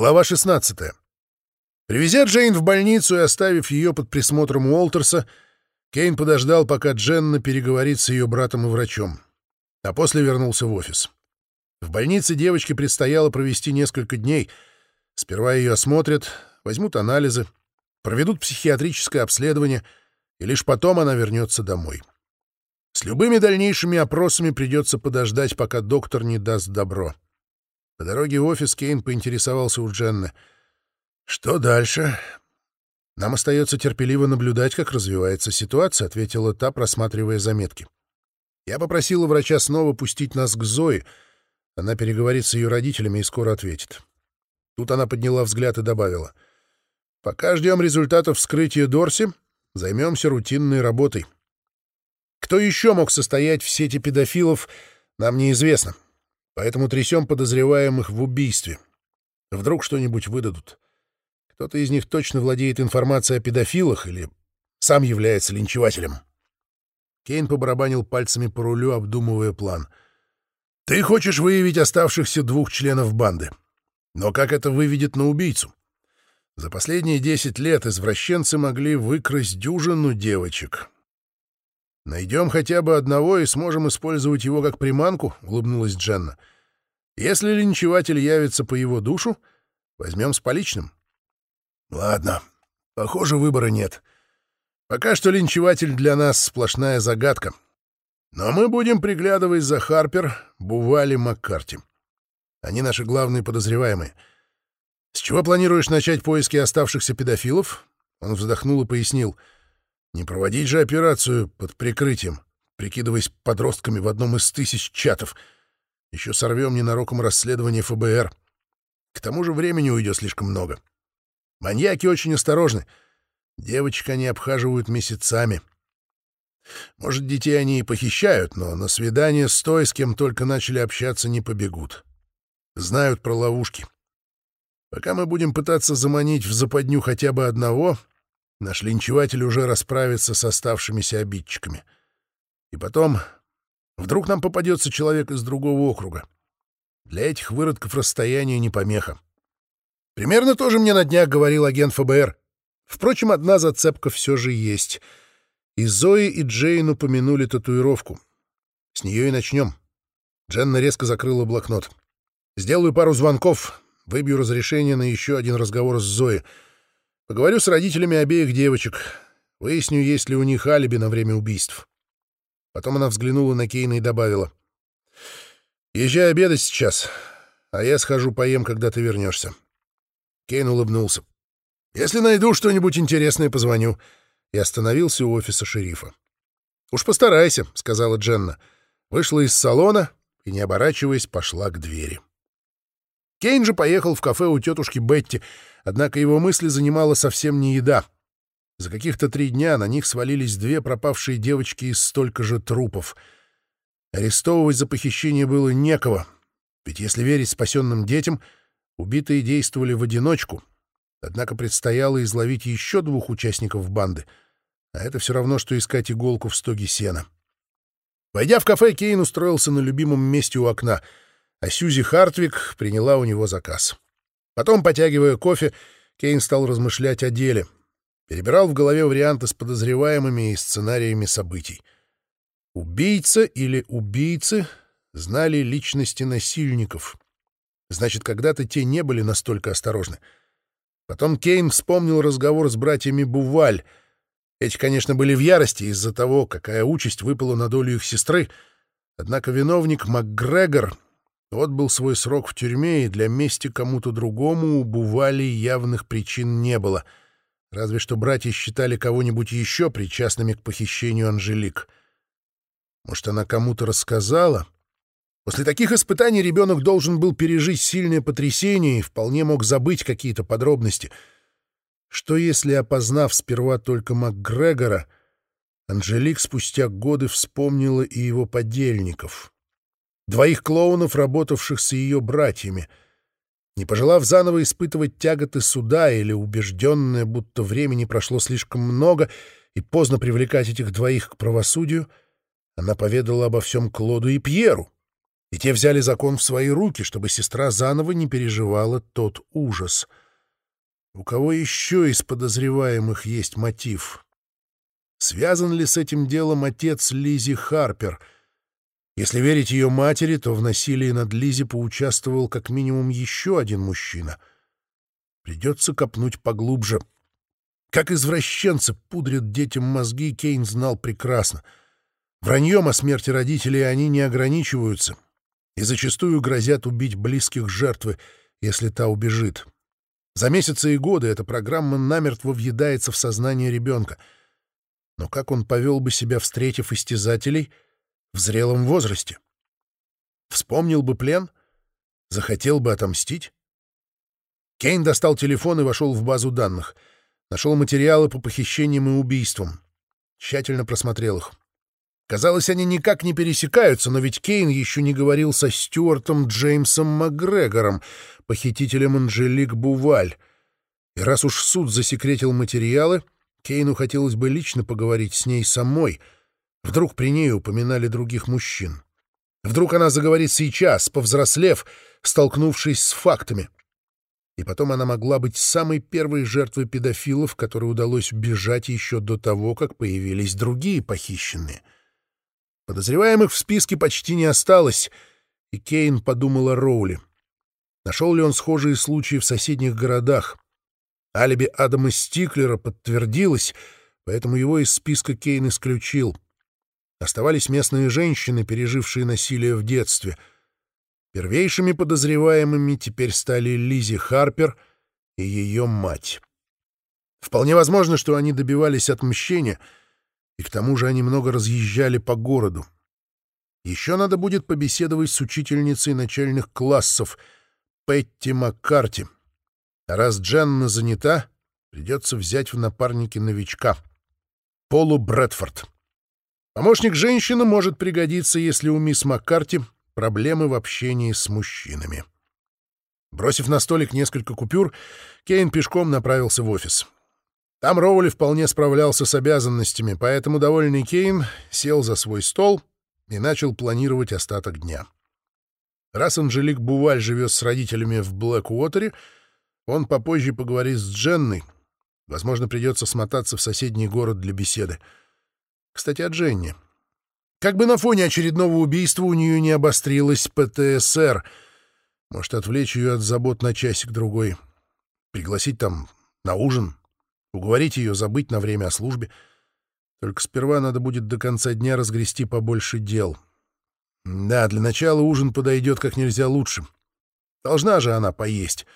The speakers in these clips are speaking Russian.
Глава 16. Привезя Джейн в больницу и оставив ее под присмотром Уолтерса, Кейн подождал, пока Дженна переговорит с ее братом и врачом, а после вернулся в офис. В больнице девочке предстояло провести несколько дней. Сперва ее осмотрят, возьмут анализы, проведут психиатрическое обследование, и лишь потом она вернется домой. С любыми дальнейшими опросами придется подождать, пока доктор не даст добро. По дороге в офис Кейн поинтересовался у Дженны. «Что дальше?» «Нам остается терпеливо наблюдать, как развивается ситуация», — ответила та, просматривая заметки. «Я попросила врача снова пустить нас к Зое. Она переговорит с ее родителями и скоро ответит». Тут она подняла взгляд и добавила. «Пока ждем результатов вскрытия Дорси, займемся рутинной работой. Кто еще мог состоять в сети педофилов, нам неизвестно поэтому трясем подозреваемых в убийстве. Вдруг что-нибудь выдадут. Кто-то из них точно владеет информацией о педофилах или сам является линчевателем. Кейн побарабанил пальцами по рулю, обдумывая план. «Ты хочешь выявить оставшихся двух членов банды. Но как это выведет на убийцу? За последние десять лет извращенцы могли выкрасть дюжину девочек. «Найдем хотя бы одного и сможем использовать его как приманку», — улыбнулась Дженна. «Если линчеватель явится по его душу, возьмем с поличным». «Ладно, похоже, выбора нет. Пока что линчеватель для нас сплошная загадка. Но мы будем приглядывать за Харпер, Бували, Маккарти. Они наши главные подозреваемые. С чего планируешь начать поиски оставшихся педофилов?» Он вздохнул и пояснил — не проводить же операцию под прикрытием, прикидываясь подростками в одном из тысяч чатов. Еще сорвем ненароком расследование ФБР. К тому же времени уйдет слишком много. Маньяки очень осторожны. Девочек они обхаживают месяцами. Может, детей они и похищают, но на свидание с той, с кем только начали общаться, не побегут. Знают про ловушки. Пока мы будем пытаться заманить в западню хотя бы одного, Наш линчеватель уже расправится с оставшимися обидчиками. И потом, вдруг нам попадется человек из другого округа. Для этих выродков расстояние не помеха. Примерно тоже мне на днях говорил агент ФБР. Впрочем, одна зацепка все же есть. И Зои, и Джейн упомянули татуировку. С нее и начнем. Дженна резко закрыла блокнот. Сделаю пару звонков, выбью разрешение на еще один разговор с Зоей. Поговорю с родителями обеих девочек. Выясню, есть ли у них алиби на время убийств. Потом она взглянула на Кейна и добавила. «Езжай обедать сейчас, а я схожу поем, когда ты вернешься». Кейн улыбнулся. «Если найду что-нибудь интересное, позвоню». И остановился у офиса шерифа. «Уж постарайся», — сказала Дженна. Вышла из салона и, не оборачиваясь, пошла к двери. Кейн же поехал в кафе у тетушки Бетти, однако его мысли занимала совсем не еда. За каких-то три дня на них свалились две пропавшие девочки из столько же трупов. Арестовывать за похищение было некого, ведь если верить спасенным детям, убитые действовали в одиночку. Однако предстояло изловить еще двух участников банды, а это все равно, что искать иголку в стоге сена. Войдя в кафе, Кейн устроился на любимом месте у окна — а Сьюзи Хартвик приняла у него заказ. Потом, потягивая кофе, Кейн стал размышлять о деле. Перебирал в голове варианты с подозреваемыми и сценариями событий. Убийца или убийцы знали личности насильников. Значит, когда-то те не были настолько осторожны. Потом Кейн вспомнил разговор с братьями Буваль. Эти, конечно, были в ярости из-за того, какая участь выпала на долю их сестры, однако виновник МакГрегор отбыл свой срок в тюрьме, и для мести кому-то другому у Бували явных причин не было. Разве что братья считали кого-нибудь еще причастными к похищению Анжелик. Может, она кому-то рассказала? После таких испытаний ребенок должен был пережить сильное потрясение и вполне мог забыть какие-то подробности. Что если, опознав сперва только МакГрегора, Анжелик спустя годы вспомнила и его подельников? Двоих клоунов, работавших с ее братьями. Не пожелав заново испытывать тяготы суда или убежденная, будто времени прошло слишком много и поздно привлекать этих двоих к правосудию, она поведала обо всем Клоду и Пьеру. И те взяли закон в свои руки, чтобы сестра заново не переживала тот ужас. У кого еще из подозреваемых есть мотив? Связан ли с этим делом отец Лизи Харпер? Если верить ее матери, то в насилии над Лизи поучаствовал как минимум еще один мужчина. Придется копнуть поглубже. Как извращенцы пудрят детям мозги, Кейн знал прекрасно. Враньем о смерти родителей они не ограничиваются — и зачастую грозят убить близких жертвы, если та убежит. За месяцы и годы эта программа намертво въедается в сознание ребенка. Но как он повел бы себя, встретив истязателей в зрелом возрасте? Вспомнил бы плен? Захотел бы отомстить? Кейн достал телефон и вошел в базу данных. Нашел материалы по похищениям и убийствам. Тщательно просмотрел их. Казалось, они никак не пересекаются, но ведь Кейн еще не говорил со Стюартом Джеймсом Макгрегором, похитителем Анжелик Буваль. И раз уж суд засекретил материалы, Кейну хотелось бы лично поговорить с ней самой. Вдруг при ней упоминали других мужчин. Вдруг она заговорит сейчас, повзрослев, столкнувшись с фактами. И потом она могла быть самой первой жертвой педофилов, которой удалось убежать еще до того, как появились другие похищенные — Подозреваемых в списке почти не осталось, и Кейн подумал о Роули. Нашел ли он схожие случаи в соседних городах? Алиби Адама Стиклера подтвердилось, поэтому его из списка Кейн исключил. Оставались местные женщины, пережившие насилие в детстве. Первейшими подозреваемыми теперь стали Лизи Харпер и ее мать. Вполне возможно, что они добивались отмщения — и к тому же они много разъезжали по городу. Еще надо будет побеседовать с учительницей начальных классов Петти Маккарти. А раз Дженна занята, придется взять в напарники новичка. Полу Брэдфорд. Помощник женщины может пригодиться, если у мисс Маккарти проблемы в общении с мужчинами. Бросив на столик несколько купюр, Кейн пешком направился в офис. Там Роули вполне справлялся с обязанностями, поэтому довольный Кейн сел за свой стол и начал планировать остаток дня. Раз Анжелик Буваль живет с родителями в Блэк-Уотере, он попозже поговорит с Дженной. Возможно, придется смотаться в соседний город для беседы. Кстати, о Дженне. Как бы на фоне очередного убийства у нее не обострилась ПТСР. Может, отвлечь ее от забот на часик-другой. Пригласить там на ужин — уговорить ее забыть на время о службе. Только сперва надо будет до конца дня разгрести побольше дел. Да, для начала ужин подойдет как нельзя лучше. Должна же она поесть.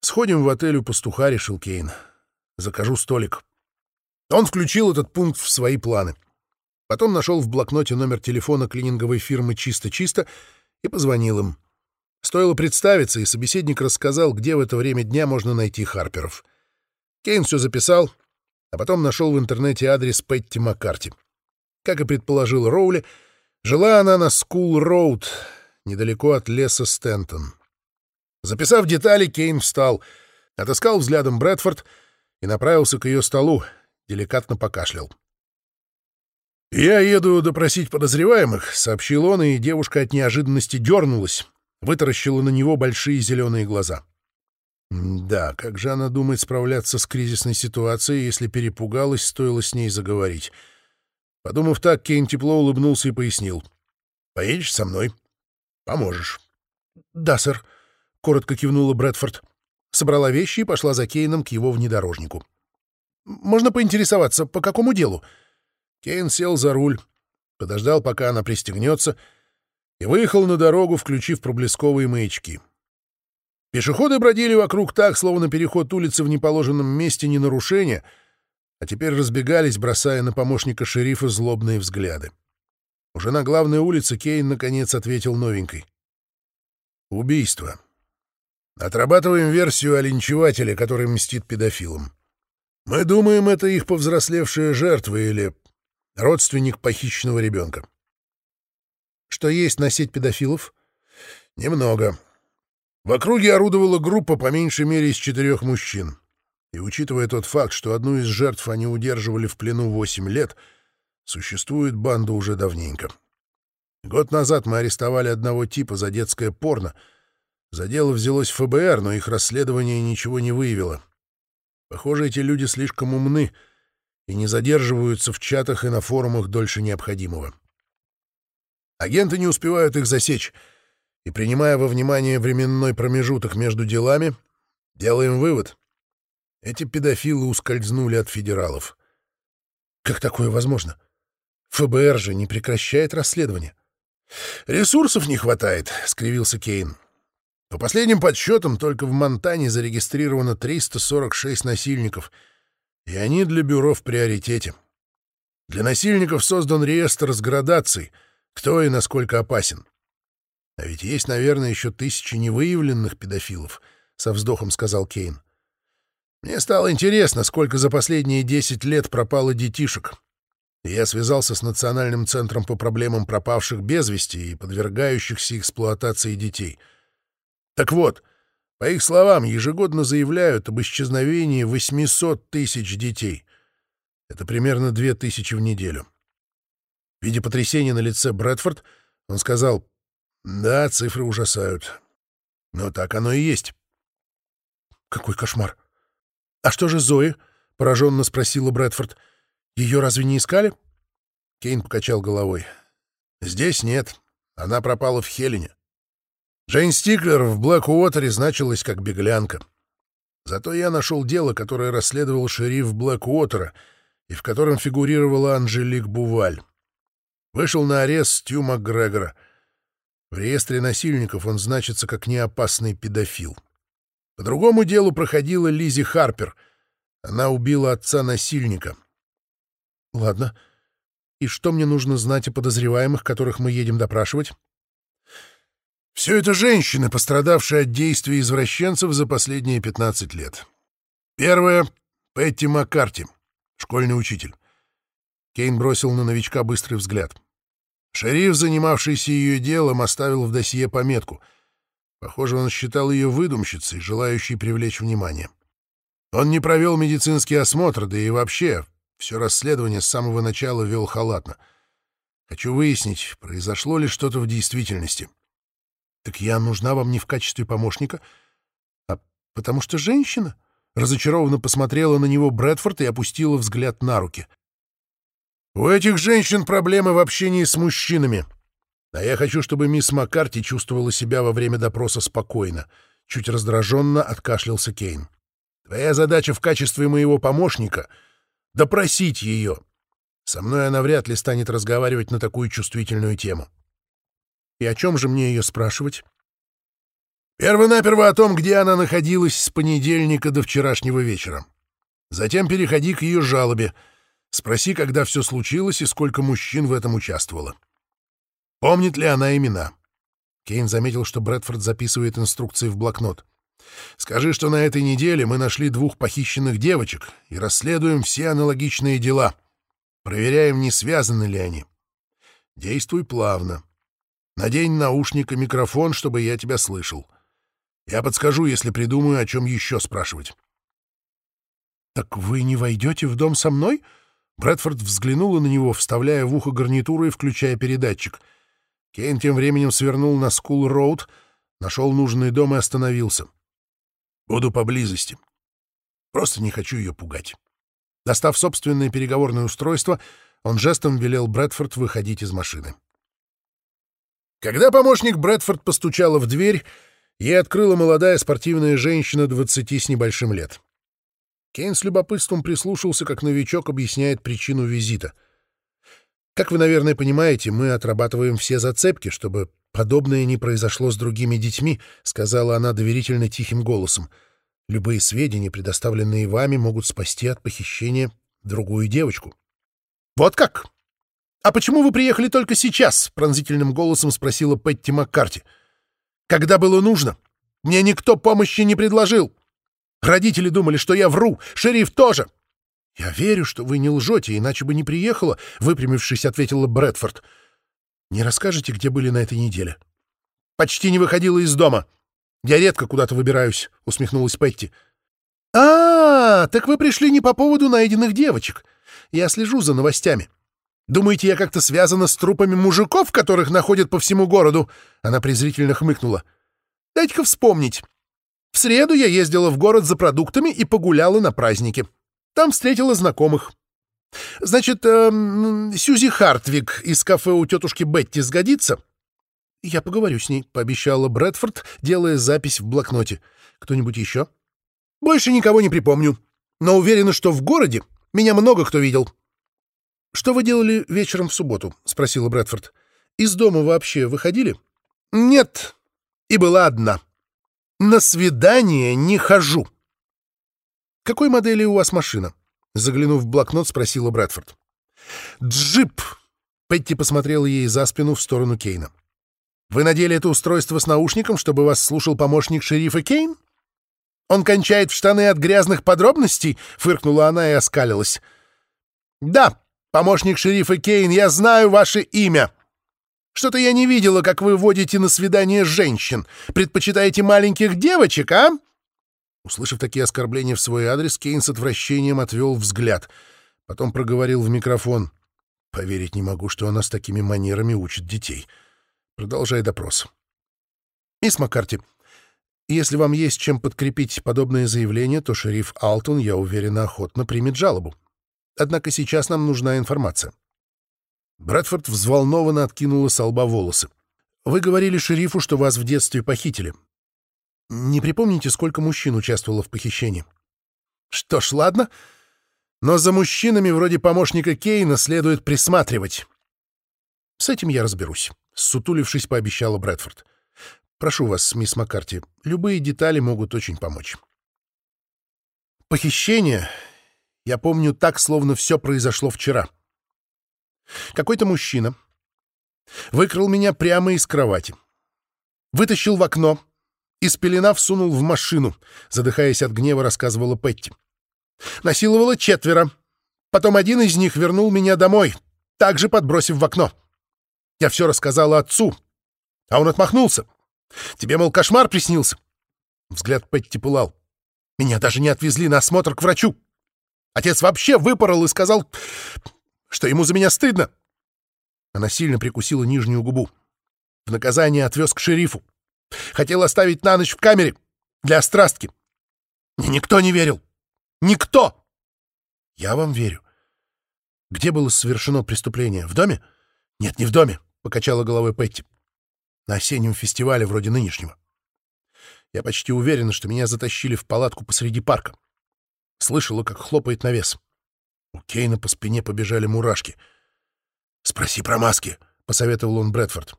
Сходим в отель у пастуха, решил Кейн. Закажу столик. Он включил этот пункт в свои планы. Потом нашел в блокноте номер телефона клининговой фирмы «Чисто-чисто» и позвонил им. Стоило представиться, и собеседник рассказал, где в это время дня можно найти Харперов. Кейн все записал, а потом нашел в интернете адрес Петти Маккарти. Как и предположил Роули, жила она на Скул-Роуд, недалеко от леса Стентон. Записав детали, Кейн встал, отыскал взглядом Брэдфорд и направился к ее столу, деликатно покашлял. «Я еду допросить подозреваемых», — сообщил он, и девушка от неожиданности дернулась, вытаращила на него большие зеленые глаза. Да, как же она думает справляться с кризисной ситуацией, если перепугалась, стоило с ней заговорить. Подумав так, Кейн тепло улыбнулся и пояснил. «Поедешь со мной? Поможешь». «Да, сэр», — коротко кивнула Брэдфорд. Собрала вещи и пошла за Кейном к его внедорожнику. «Можно поинтересоваться, по какому делу?» Кейн сел за руль, подождал, пока она пристегнется, и выехал на дорогу, включив проблесковые маячки. Пешеходы бродили вокруг так, словно переход улицы в неположенном месте не нарушение, а теперь разбегались, бросая на помощника шерифа злобные взгляды. Уже на главной улице Кейн наконец ответил новенькой. «Убийство. Отрабатываем версию о линчевателе, который мстит педофилам. Мы думаем, это их повзрослевшая жертва или родственник похищенного ребенка. Что есть на сеть педофилов? Немного. В округе орудовала группа по меньшей мере из четырех мужчин. И учитывая тот факт, что одну из жертв они удерживали в плену восемь лет, существует банда уже давненько. Год назад мы арестовали одного типа за детское порно. За дело взялось ФБР, но их расследование ничего не выявило. Похоже, эти люди слишком умны и не задерживаются в чатах и на форумах дольше необходимого. Агенты не успевают их засечь, и, принимая во внимание временной промежуток между делами, делаем вывод. Эти педофилы ускользнули от федералов. Как такое возможно? ФБР же не прекращает расследование. «Ресурсов не хватает», — скривился Кейн. «По последним подсчетам, только в Монтане зарегистрировано 346 насильников, и они для бюро в приоритете. Для насильников создан реестр с градацией, кто и насколько опасен. А ведь есть, наверное, еще тысячи невыявленных педофилов», — со вздохом сказал Кейн. «Мне стало интересно, сколько за последние 10 лет пропало детишек я связался с Национальным центром по проблемам пропавших без вести и подвергающихся эксплуатации детей. Так вот, по их словам, ежегодно заявляют об исчезновении 800 тысяч детей. Это примерно 2 тысячи в неделю. В виде потрясения на лице Брэдфорд он сказал, «Да, цифры ужасают. Но так оно и есть». «Какой кошмар! А что же Зои?» — пораженно спросила Брэдфорд. — ее разве не искали? Кейн покачал головой. Здесь нет. Она пропала в Хелене. Джейн Стиклер в Блэк-Уотере значилась как беглянка. Зато я нашел дело, которое расследовал шериф Блэк-Уотера и в котором фигурировала Анжелик Буваль. Вышел на арест Тью МакГрегора. В реестре насильников он значится как неопасный педофил. По другому делу проходила Лизи Харпер. Она убила отца насильника — Ладно. И что мне нужно знать о подозреваемых, которых мы едем допрашивать? Все это женщины, пострадавшие от действий извращенцев за последние 15 лет. Первая — Петти Маккарти, школьный учитель. Кейн бросил на новичка быстрый взгляд. Шериф, занимавшийся ее делом, оставил в досье пометку. Похоже, он считал ее выдумщицей, желающей привлечь внимание. Он не провел медицинский осмотр, да и вообще все расследование с самого начала вел халатно. Хочу выяснить, произошло ли что-то в действительности. Так я нужна вам не в качестве помощника, а потому что женщина. Разочарованно посмотрела на него Брэдфорд и опустила взгляд на руки. У этих женщин проблемы в общении с мужчинами. А я хочу, чтобы мисс Маккарти чувствовала себя во время допроса спокойно. Чуть раздраженно откашлялся Кейн. Твоя задача в качестве моего помощника — допросить ее. Со мной она вряд ли станет разговаривать на такую чувствительную тему. И о чем же мне ее спрашивать? Первонаперво о том, где она находилась с понедельника до вчерашнего вечера. Затем переходи к ее жалобе. Спроси, когда все случилось и сколько мужчин в этом участвовало. Помнит ли она имена? Кейн заметил, что Брэдфорд записывает инструкции в блокнот. Скажи, что на этой неделе мы нашли двух похищенных девочек и расследуем все аналогичные дела. Проверяем, не связаны ли они. Действуй плавно. Надень наушник и микрофон, чтобы я тебя слышал. Я подскажу, если придумаю, о чем еще спрашивать. «Так вы не войдете в дом со мной?» Брэдфорд взглянула на него, вставляя в ухо гарнитуру и включая передатчик. Кейн тем временем свернул на Скул-Роуд, нашел нужный дом и остановился. Буду поблизости. Просто не хочу ее пугать. Достав собственное переговорное устройство, он жестом велел Брэдфорд выходить из машины. Когда помощник Брэдфорд постучала в дверь, ей открыла молодая спортивная женщина двадцати с небольшим лет. Кейн с любопытством прислушался, как новичок объясняет причину визита. Как вы, наверное, понимаете, мы отрабатываем все зацепки, чтобы «Подобное не произошло с другими детьми», — сказала она доверительно тихим голосом. «Любые сведения, предоставленные вами, могут спасти от похищения другую девочку». «Вот как? А почему вы приехали только сейчас?» — пронзительным голосом спросила Петти Маккарти. «Когда было нужно? Мне никто помощи не предложил. Родители думали, что я вру, шериф тоже». «Я верю, что вы не лжете, иначе бы не приехала», — выпрямившись, ответила Брэдфорд. Не расскажете, где были на этой неделе? Почти не выходила из дома. Я редко куда-то выбираюсь, усмехнулась Петти. А, так вы пришли не по поводу найденных девочек. Я слежу за новостями. Думаете, я как-то связана с трупами мужиков, которых находят по всему городу?» Она презрительно хмыкнула. «Дайте-ка вспомнить. В среду я ездила в город за продуктами и погуляла на празднике. Там встретила знакомых. Значит, э, Сьюзи Хартвик из кафе у тетушки Бетти сгодится?» «Я поговорю с ней», — пообещала Брэдфорд, делая запись в блокноте. «Кто-нибудь еще?» «Больше никого не припомню. Но уверена, что в городе меня много кто видел». «Что вы делали вечером в субботу?» — спросила Брэдфорд. «Из дома вообще выходили?» «Нет. И была одна. На свидание не хожу». «Какой модели у вас машина?» — заглянув в блокнот, спросила Брэдфорд. «Джип!» — Петти посмотрела ей за спину в сторону Кейна. «Вы надели это устройство с наушником, чтобы вас слушал помощник шерифа Кейн?» «Он кончает в штаны от грязных подробностей?» — фыркнула она и оскалилась. «Да, Помощник шерифа Кейн, я знаю ваше имя. Что-то я не видела, как вы водите на свидание женщин. Предпочитаете маленьких девочек, а?» Услышав такие оскорбления в свой адрес, Кейн с отвращением отвел взгляд. Потом проговорил в микрофон. «Поверить не могу, что она с такими манерами учит детей. Продолжай допрос». «Мисс Маккарти, если вам есть чем подкрепить подобное заявление, то шериф Алтон, я уверена, охотно примет жалобу. Однако сейчас нам нужна информация. Брэдфорд взволнованно откинула с лба волосы. «Вы говорили шерифу, что вас в детстве похитили. Не припомните, сколько мужчин участвовало в похищении?» «Что ж, ладно. Но за мужчинами вроде помощника Кейна следует присматривать». «С этим я разберусь», — сутулившись, пообещала Брэдфорд. «Прошу вас, мисс Маккарти, любые детали могут очень помочь». Похищение я помню так, словно все произошло вчера. Какой-то мужчина выкрал меня прямо из кровати, вытащил в окно и, спеленав, сунул в машину, задыхаясь от гнева, рассказывала Петти. Насиловала четверо. Потом один из них вернул меня домой, также подбросив в окно. Я все рассказала отцу, а он отмахнулся. Тебе, мол, кошмар приснился. Взгляд Петти пылал. Меня даже не отвезли на осмотр к врачу. Отец вообще выпорол и сказал, что ему за меня стыдно. Она сильно прикусила нижнюю губу. В наказание отвез к шерифу. Хотел оставить на ночь в камере для острастки. Мне никто не верил. Никто! Я вам верю. Где было совершено преступление? В доме? Нет, не в доме, — покачала головой Петти. На осеннем фестивале вроде нынешнего. Я почти уверена, что меня затащили в палатку посреди парка. Слышала, как хлопает навес. У Кейна по спине побежали мурашки. «Спроси про маски», — посоветовал он Брэдфорд.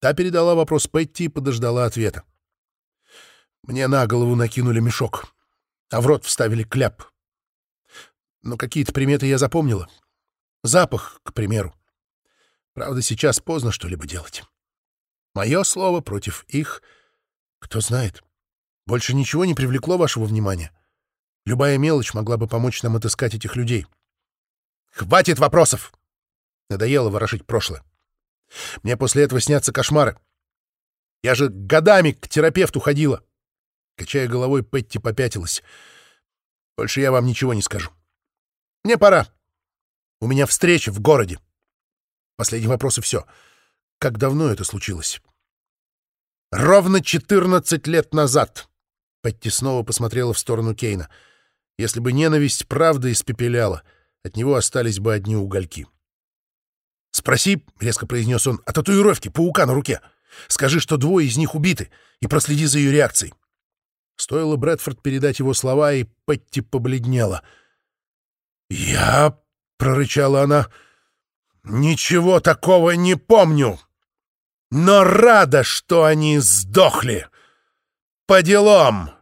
Та передала вопрос Петти и подождала ответа. Мне на голову накинули мешок, а в рот вставили кляп. Но какие-то приметы я запомнила. Запах, к примеру. Правда, сейчас поздно что-либо делать. Мое слово против их. Кто знает. Больше ничего не привлекло вашего внимания. Любая мелочь могла бы помочь нам отыскать этих людей. Хватит вопросов! Надоело ворошить прошлое. Мне после этого снятся кошмары. Я же годами к терапевту ходила. Качая головой, Петти попятилась. Больше я вам ничего не скажу. Мне пора. У меня встреча в городе. Последний вопрос и все. Как давно это случилось? Ровно 14 лет назад. Петти снова посмотрела в сторону Кейна. — если бы ненависть правда испепеляла, от него остались бы одни угольки. «Спроси», — резко произнес он, — «о татуировке паука на руке. Скажи, что двое из них убиты, и проследи за ее реакцией». Стоило Брэдфорд передать его слова, и Петти побледнела. «Я...» — прорычала она. «Ничего такого не помню, но рада, что они сдохли. По делам!»